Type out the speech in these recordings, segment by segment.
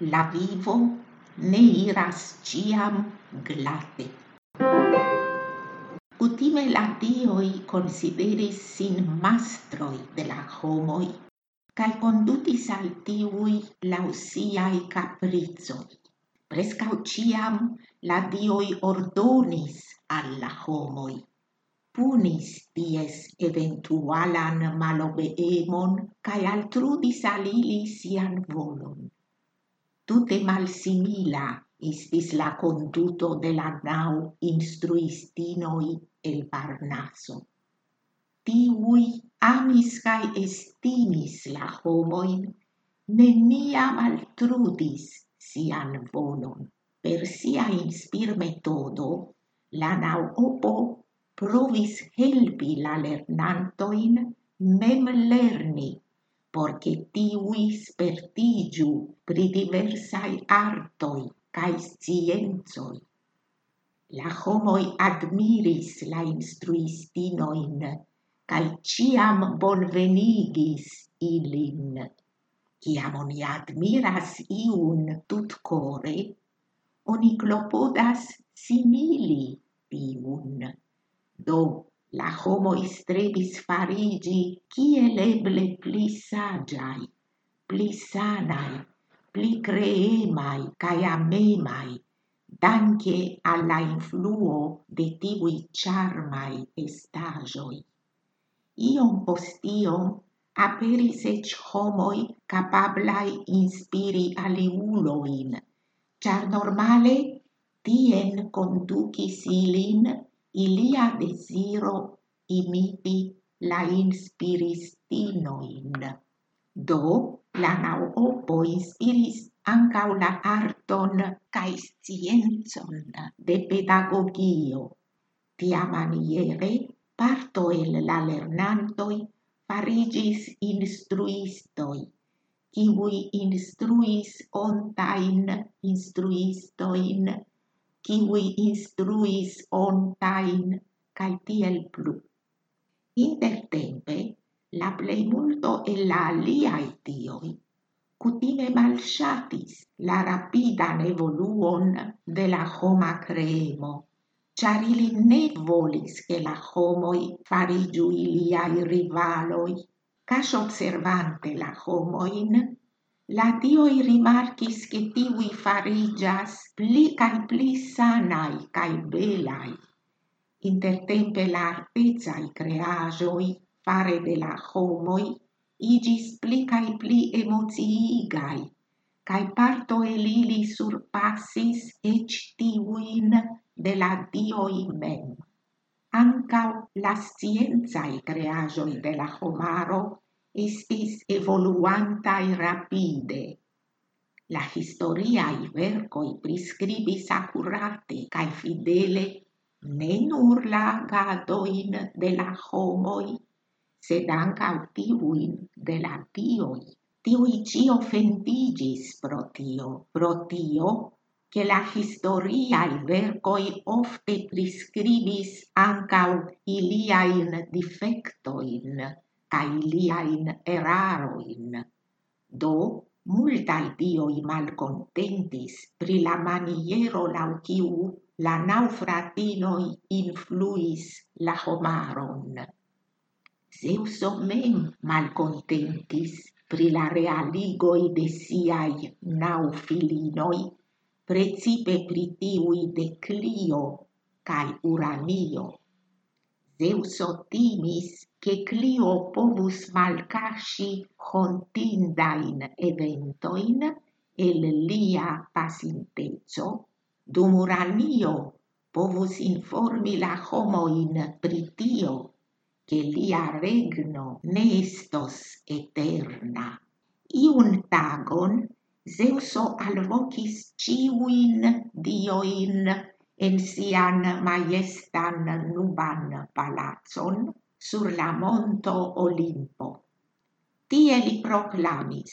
la vivo ne iras ciam glate. Kutime la dioi consideris sin mastroi de la homoi, cae condutis al tiui lausiai capricoi. Prescau ciam la dioi ordonis alla homoi, punis ties eventualan malobeemon, cae altrudis al ili sian volon tute malsimila istis la conduto de la nau instruistinoi el Parnaso. Tiui amis cae estimis la homoin, neniam altrudis sian bonon. Per sia inspir metodo, la nauopo provis helpi la lernantoin mem lerni, porque tiui spertigiu pri diversai artoi cae scienzoi. La homoi admiris la instruistinoin, cae ciam bonvenigis ilin. Ciam oni admiras iun tut core, oni clopodas simili tiun. Do, la homo strebis farigi, kiel eble pli sagiai, pli sanai, pli creemai cae amemai, danke alla influo de tivi charmai estagioi. Iom postiom aperis ec homoi capablai inspiri aliuloin, char normale tien conducis ilin ilia desiro imiti la inspiristinoin. Do, la nauopoj inspiris ancau la arton cae scienzon de pedagogio. Tiamaniere parto el la lernantoi farigis instruistoi, kiwi instruis ontain instruistoin, kiwi instruis ontain, cae tiel plu. Intertempe, la plejmulto e la aliai dioj cutime malŝatis la rapidan evoluon de la homa creemo, char ili ne volis che la homoi farigiu iliai rivaloi, cas observante la homoin, la dioi rimarcis che tivi farigias pli cae pli sanai cae belai. Intertempe la artezai creajoi fare de la homoi igis pli cae pli emociigai, cae parto el ili surpassis ec tivuin de la dioi mem. Ancau la scienzae creajoi de la homaro estis evoluantai rapide. La historiae vercoi prescribis accurate cae fidele ne nur la gadoin de la homoi, sed anca tiuin de la tioi. Tiui ci offendigis pro tio, pro tio che la historiae vercoi ofte prescribis ancau iliain defectoin ca iliain eraroin. Do, multae dioi malcontentis pri la maniero lau ciu la naufratinoi influis la homaron. Zeuso mem malcontentis pri la realigoi de siai nau filinoi, precipe pri tiui de Clio cae Uranio. Zeuso timis che Clio povus malcasci hontindain eventoin el lia pasintezzo, dum Uranio povus informi la homoin pritio che lia regno ne estos eterna. Iun tagon Zeuso alvocis ciuin dioin en sian majestan nuban palazon sur la monto Olimpo. Tie li proclamis,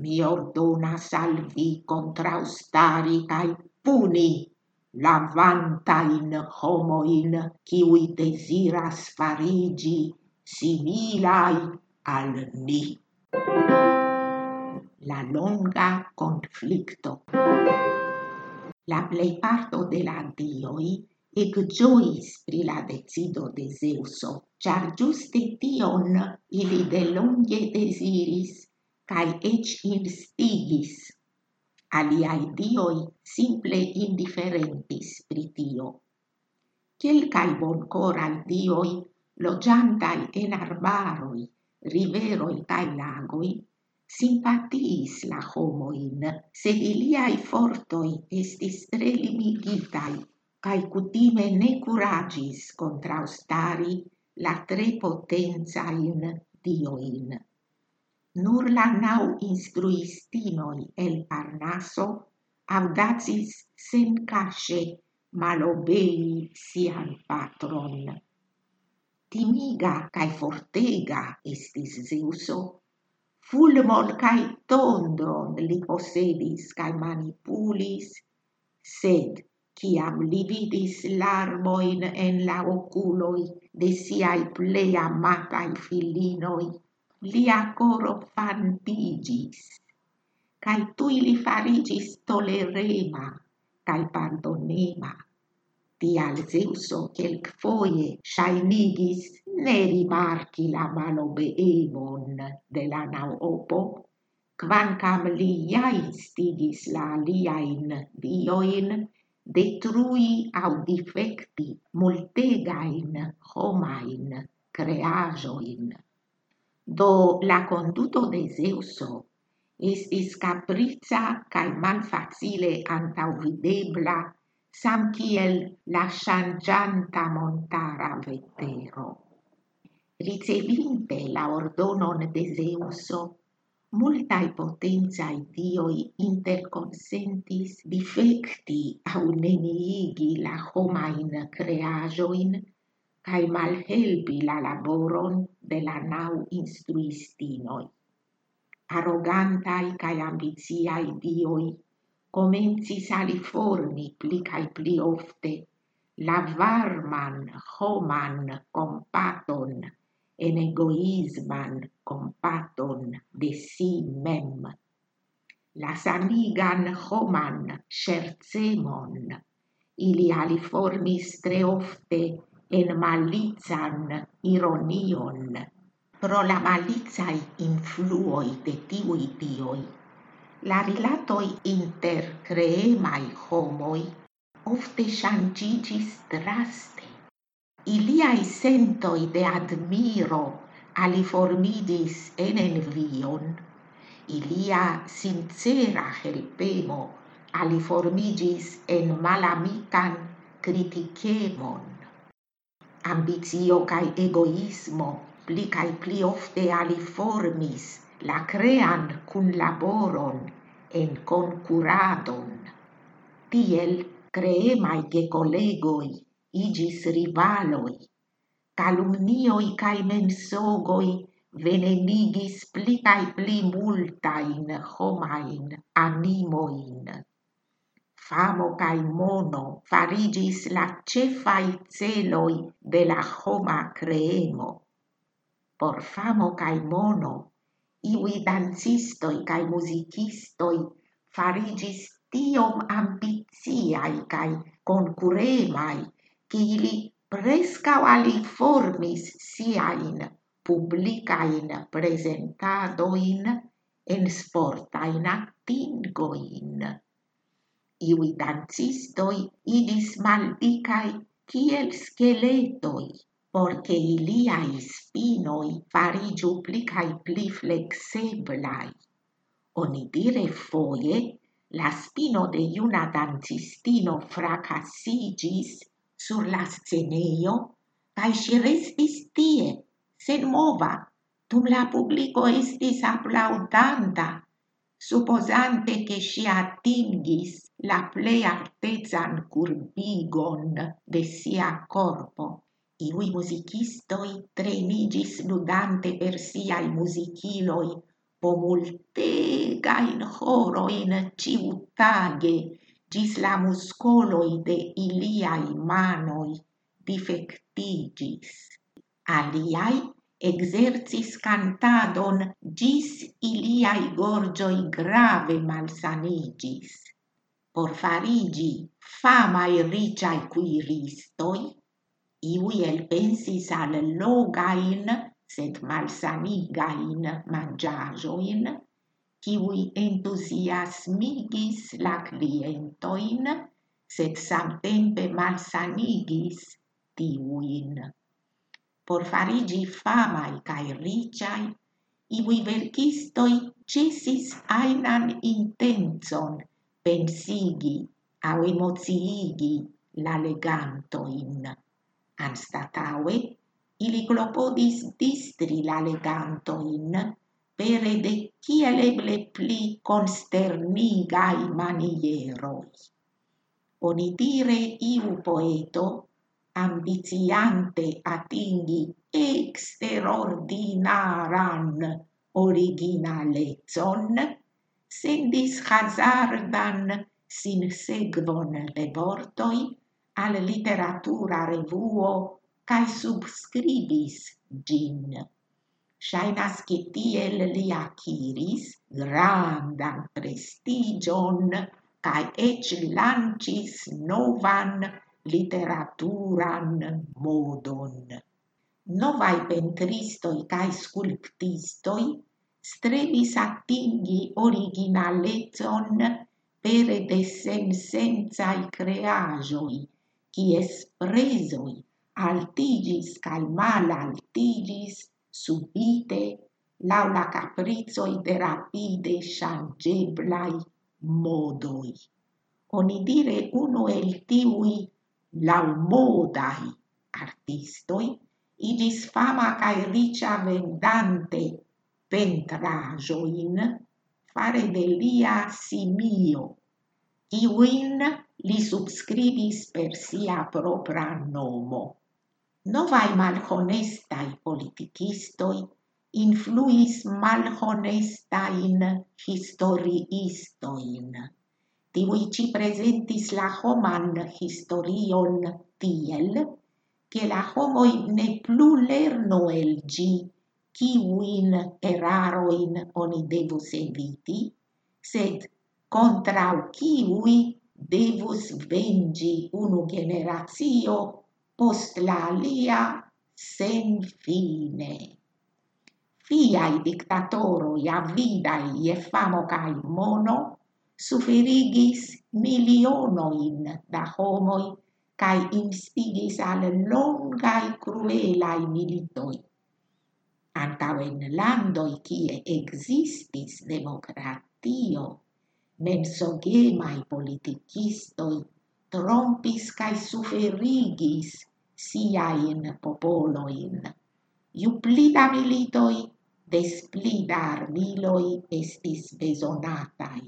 mi ordonas al vi contraustari cae puni lavantain homoin qui desiras farigi similai al ni. La longa conflicto La plejparto de la dioi ec giois pri la decido de Zeuso, char giuste tion ili delonge desiris, cae ec instigis aliai dioi simple indiferentis pri tio. Quelcai boncorai dioi, logiantai en arbaroi, riveroi tai lagoi, simpatiis la homoin, sed iliai fortoi estis tre limigitai, cae cutime ne curagis contraustari la tre potenzain dioin nur la nau instruistinoi el Parnaso audacis sen casce malobei sian patron. Timiga cae fortega estis Zeuso, fulmon cae tondron li posedis cae manipulis, sed ciam li vidis larmoin en la oculoi de siai plei amatai filinoi, lia coro fantigis, cae tui li farigis tolerema, cae pardonema. Tial Zeuso quelc foie shainigis ne rimarci la malobeemon de la nauopo, quancam li ja instigis la liain dioin detrui au defecti multegain homain creajoin. Do la conduto de Zeuso estis caprica cae malfacile antauvidebla, sam kiel la shangianta montara vetero. Ricevinte la ordonon de Zeuso, multae potenzae dioi interconsentis difecti au neniigi la homain creajoin cae malhelpi la laboron de la nau instruistinoi. Arrogantai cae ambiziai dioi comencis aliforni pli cae pli ofte la varman homan compaton en egoisman compaton de si mem. La sanigan homan scherzemon ili aliformis tre ofte en malizan ironion pro la malizai influoi de tiui dioi. La rilatoi inter creemai homoi ofte shangigis draste. Iliai sentoi de admiro aliformidis en envion, ilia sincera helpemo aliformigis en malamican criticemon ambizio cae egoismo pli cae pli ofte aliformis la crean cunlaboron en concuradon. Tiel creemai gecolegoi igis rivaloi, calumnioi cae mensogoi venenigis pli cae pli multain homain animoin famo cae mono farigis la cefai celoi de la homa creemo. Por famo cae mono, iui dancistoi cae musicistoi farigis tiom ambiziai cae concuremai, che ili prescau aliformis siain publicain presentadoin en sportain attingoin iui dancistoi idis maldicae kiel scheletoi, porce iliai spinoi farigiu pli cae pli flexeblai. Oni dire foie, la spino de iuna dancistino fracassigis sur la sceneio, cae si restis tie, sen mova, dum la publico estis applaudanta, supposante che si attingis la plei artezan curbigon de sia corpo. Iui musicistoi tremigis ludante per siai musiciloi po oro in ciutage gis la muscoloi de iliai manoi difectigis. Aliai exercis cantadon gis iliai gorgioi grave malsanigis. Por farigi famai riciai quiristoi, iui elpensis al logain, sed malsanigain mangiajoin, kiui entusiasmigis la clientoin, sed samtempe malsanigis tiuin por farigi famai cae riciai, iui verkistoi cesis ainan intenzon pensigi au emoziigi la legantoin. Anstataue, ili clopodis distri la legantoin pere de kiel eble pli consternigai manieroi. Oni dire iu poeto ambitiante atingi exterordinaran originalezon, sendis hazardan sin segvon de vortoi al literatura revuo cae subscribis gin. Shainas che tiel li aciris grandan prestigion cae ec lancis novan literaturan modon. Novai pentristoi cae sculptistoi strebis atingi originalezon pere de sensenzai creajoi, qui espresoi altigis cae mal altigis subite laula capricoi de rapide changeblai modoi. Oni dire uno el tiui lau modai artistoi, igis fama cae ricia vendante pentrajoin fare de lia simio, kiuin li subscribis per sia propra nomo. Novai malhonestai politicistoi influis malhonestain historiistoin tiui ci presentis la homan historion tiel, che la homoi ne plu lerno el gi, kiwin eraroin oni devus eviti, sed contrau kiwi devus vengi unu generatio post la alia sen fine. Fiai dictatoroi avidai e famo cae mono suferigis milionoin da homoi cae instigis al longai cruelai militoi. Antau en landoi cie existis democratio, mensogemai politicistoi trompis cae suferigis siain popoloin. Iu plida militoi, des plida armiloi estis besonatai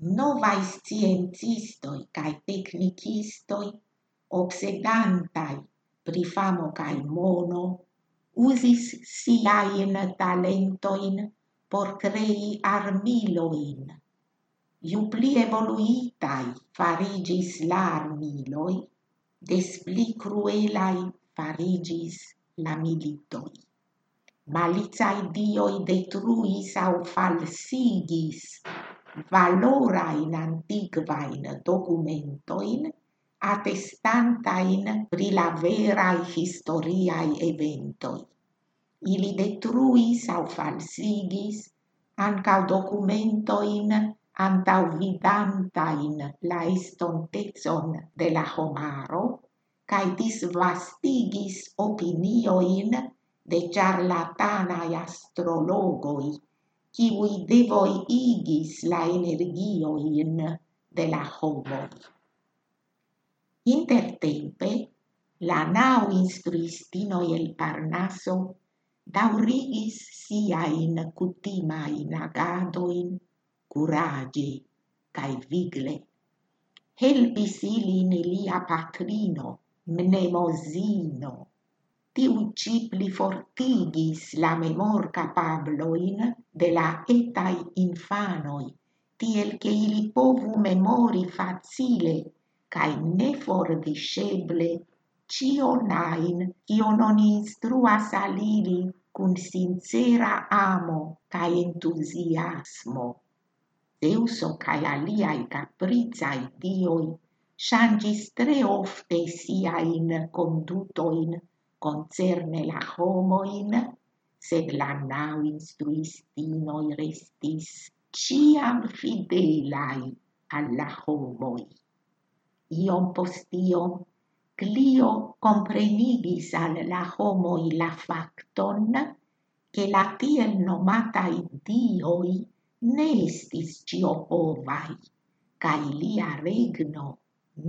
novai sciencistoi cae technicistoi, obsedantai pri famo cae mono usis siain talentoin por crei armiloin. Iu pli evoluitai farigis la armiloi, des pli cruelai farigis la militoi. Malizai dioi detruis au falsigis valorain antiquain documentoin attestantain pri la verae historiae eventoi. Ili detruis au falsigis ancau documentoin antauvidantain la estontezon de la homaro cae disvastigis opinioin de charlatanae astrologoi kiui devoi igis la energioin de la homo. Intertempe, la nau instruistinoi el Parnaso daurigis cutima in agadoin curage cae vigle. Helpis ilin ilia patrino, mnemosino, tiu ci pli fortigis la memor capabloin de la etai infanoi, tiel che ili povu memori facile cae ne fordisceble cio nain, cion oni instruas alili cun sincera amo cae entusiasmo. Deuso cae aliai capricae dioi shangis tre ofte siain condutoin concerne la homoin, sed la nau instruistinoi restis ciam fidelai alla homoi. Iom postiom, Clio comprenigis al la homoi la facton che la tiel nomatai dioi ne estis cio povai, cae lia regno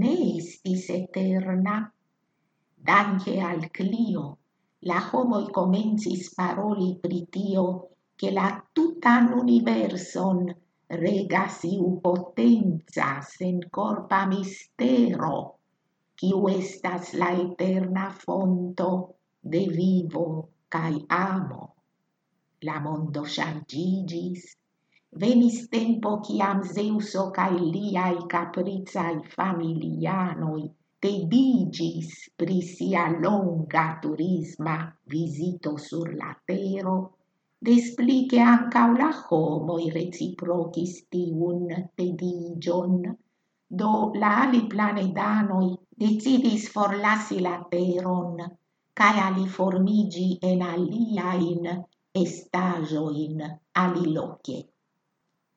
ne estis eterna, danke al Clio, la homoi comencis paroli pritio, che la tutan universon regas iu potenza sen corpa mistero, quiu estas la eterna fonto de vivo cae amo. La mondo changigis, venis tempo ciam Zeuso cae liai capricae familianoi tedigis pri sia longa turisma visito sur la tero, des che ancau la homoi reciprocis tiun tedigion, do la ali planedanoi decidis forlasi la teron, cae ali formigi en aliain estajoin alilocie.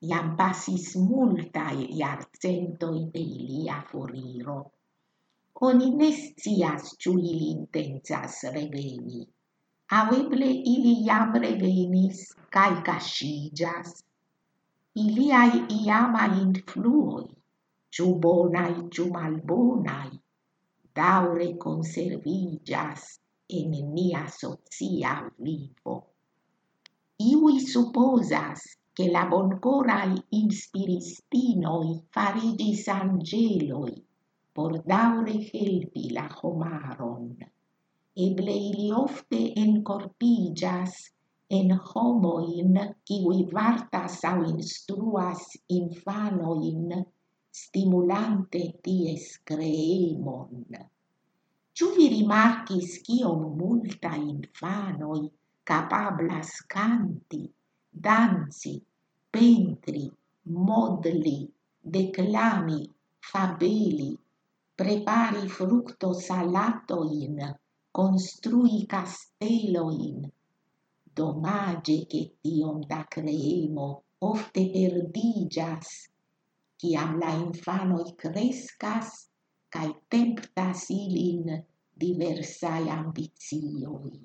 Iam passis multae iarcentoi de ilia foriro oni ne scias ĉu ili intensas reveni. Aveble ili iam revenis cae kaŝiĝas. Iliai iamaj influoi, ciu bonai, ciu malbonai, daure konserviĝas en nia socia vivo. Iui supposas che la boncorai inspiristinoi farigis angeloi, por daure helpi la homaron. Eble ili ofte encorpigas en homoin kiwi vartas au instruas infanoin stimulante ties creemon. Ciu vi rimarcis ciom multa infanoi capablas canti, danzi, pentri, modli, declami, fabeli, prepari fructo salatoin, construi casteloin. Domage che tiom da creemo ofte perdigas, ciam la infanoi crescas, cae temptas ilin diversae ambitioi.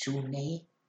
Ciu ne?